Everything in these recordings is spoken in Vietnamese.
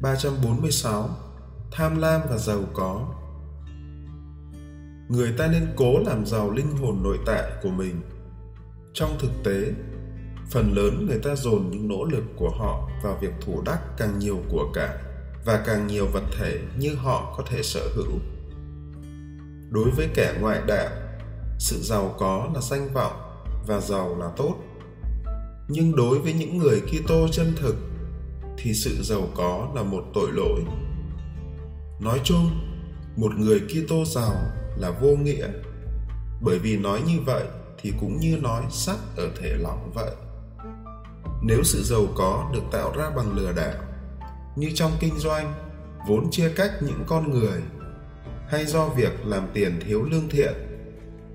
346 Tham lam và giàu có Người ta nên cố làm giàu linh hồn nội tại của mình. Trong thực tế, phần lớn người ta dồn những nỗ lực của họ vào việc thủ đắc càng nhiều của cải và càng nhiều vật thể như họ có thể sở hữu. Đối với kẻ ngoại đạo, sự giàu có là danh vọng và giàu là tốt. Nhưng đối với những người Kitô chân thực thì sự giàu có là một tội lỗi. Nói chung, một người Kitô giàu là vô nghĩa. Bởi vì nói như vậy thì cũng như nói sắt ở thể lỏng vậy. Nếu sự giàu có được tạo ra bằng lừa đảo, như trong kinh doanh, vốn chia cách những con người, hay do việc làm tiền thiếu lương thiện,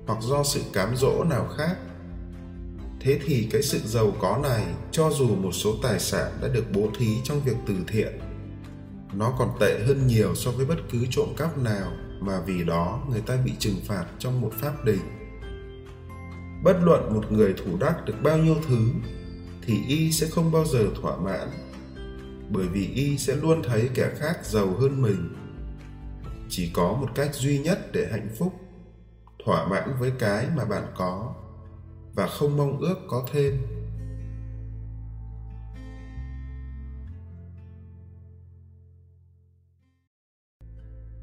hoặc do sự cám dỗ nào khác, thế thì cái sự giàu có này, cho dù một số tài sản đã được bố thí trong việc từ thiện, nó còn tệ hơn nhiều so với bất cứ trộm cắp nào mà vì đó người ta bị trừng phạt trong một pháp đình. Bất luận một người thủ đắc được bao nhiêu thứ, thì y sẽ không bao giờ thỏa mãn, bởi vì y sẽ luôn thấy kẻ khác giàu hơn mình. Chỉ có một cách duy nhất để hạnh phúc, thỏa mãn với cái mà bạn có và không mong ước có thêm.